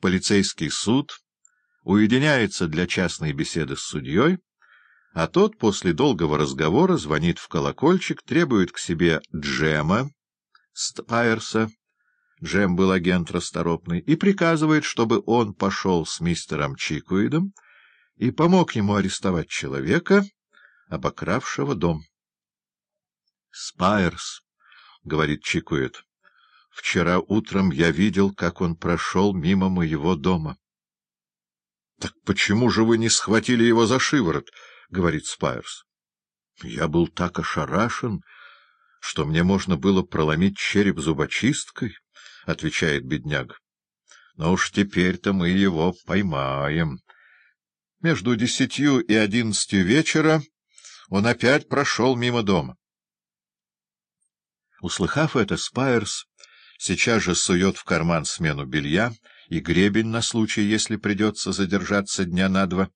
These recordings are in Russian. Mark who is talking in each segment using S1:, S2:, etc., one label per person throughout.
S1: полицейский суд, уединяется для частной беседы с судьей, а тот после долгого разговора звонит в колокольчик, требует к себе Джема Стайерса, Джем был агент расторопный, и приказывает, чтобы он пошел с мистером Чикуидом и помог ему арестовать человека, обокравшего дом. — Спайерс, — говорит Чикуид, — вчера утром я видел, как он прошел мимо моего дома. — Так почему же вы не схватили его за шиворот? — говорит Спайерс. — Я был так ошарашен, что мне можно было проломить череп зубочисткой. — отвечает бедняга. — Но уж теперь-то мы его поймаем. Между десятью и одиннадцатью вечера он опять прошел мимо дома. Услыхав это, Спайерс сейчас же сует в карман смену белья и гребень на случай, если придется задержаться дня на два,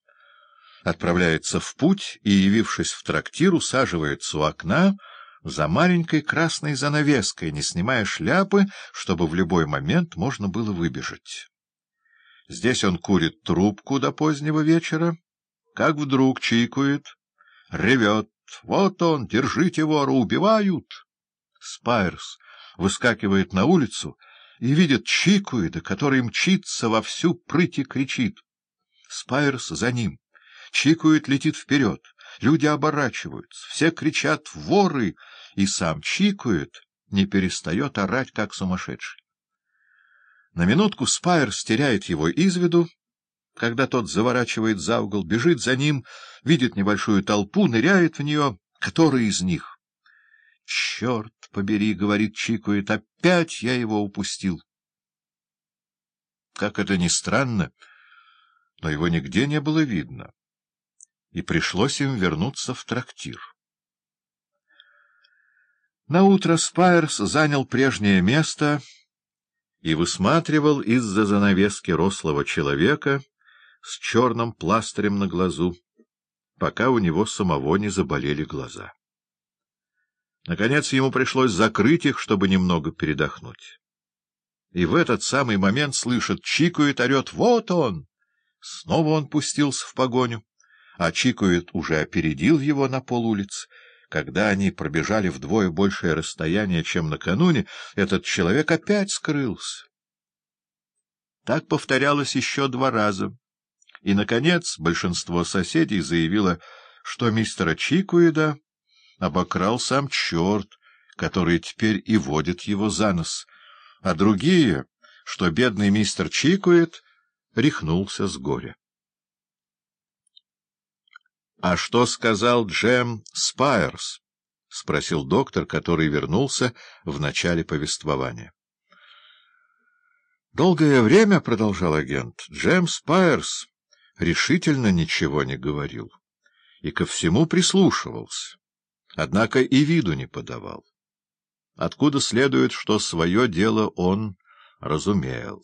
S1: отправляется в путь и, явившись в трактир, усаживается у окна, за маленькой красной занавеской, не снимая шляпы, чтобы в любой момент можно было выбежать. Здесь он курит трубку до позднего вечера, как вдруг чикует, ревет. «Вот он, держите вора, убивают!» Спайрс выскакивает на улицу и видит Чикуида, который мчится во всю прыть и кричит. Спайрс за ним. Чикуид летит вперед. Люди оборачиваются, все кричат «Воры!» и сам Чикуид, не перестает орать, как сумасшедший. На минутку Спайерс теряет его из виду, когда тот заворачивает за угол, бежит за ним, видит небольшую толпу, ныряет в нее. Который из них? — Черт побери, — говорит Чикует, — опять я его упустил. Как это ни странно, но его нигде не было видно, и пришлось им вернуться в трактир. Наутро Спайерс занял прежнее место и высматривал из-за занавески рослого человека с черным пластырем на глазу, пока у него самого не заболели глаза. Наконец ему пришлось закрыть их, чтобы немного передохнуть. И в этот самый момент слышит, чикует, орет «Вот он!» Снова он пустился в погоню, а чикует уже опередил его на полулиц — когда они пробежали вдвое большее расстояние, чем накануне, этот человек опять скрылся. Так повторялось еще два раза. И, наконец, большинство соседей заявило, что мистера Чикуида обокрал сам черт, который теперь и водит его за нос, а другие, что бедный мистер Чикуид рехнулся с горя. — А что сказал Джем Спайерс? — спросил доктор, который вернулся в начале повествования. Долгое время, — продолжал агент, — Джем Спайерс решительно ничего не говорил и ко всему прислушивался, однако и виду не подавал. Откуда следует, что свое дело он разумел.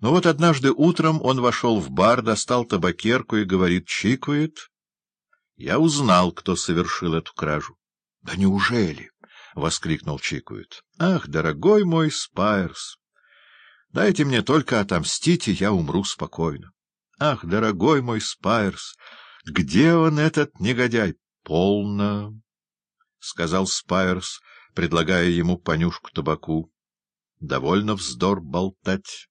S1: Но вот однажды утром он вошел в бар, достал табакерку и говорит, чикует. Я узнал, кто совершил эту кражу. — Да неужели? — воскликнул Чикуид. — Ах, дорогой мой Спайерс! Дайте мне только отомстить, и я умру спокойно. Ах, дорогой мой Спайерс! Где он, этот негодяй? — Полно, — сказал Спайерс, предлагая ему понюшку табаку. — Довольно вздор болтать.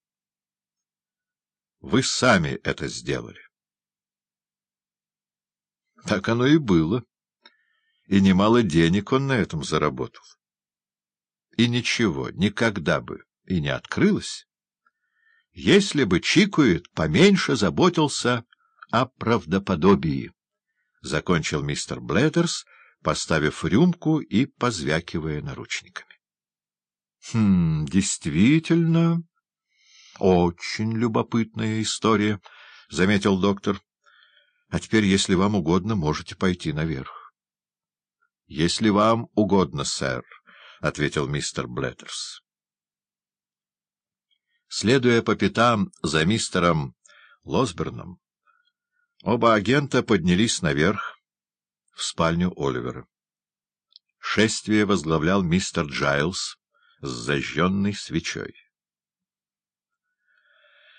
S1: Вы сами это сделали. Так оно и было. И немало денег он на этом заработал. И ничего, никогда бы и не открылось, если бы Чикует поменьше заботился о правдоподобии. Закончил мистер Блеттерс, поставив рюмку и позвякивая наручниками. — Хм, действительно... — Очень любопытная история, — заметил доктор. — А теперь, если вам угодно, можете пойти наверх. — Если вам угодно, сэр, — ответил мистер Блеттерс. Следуя по пятам за мистером Лосберном, оба агента поднялись наверх, в спальню Оливера. Шествие возглавлял мистер Джайлс с зажженной свечой.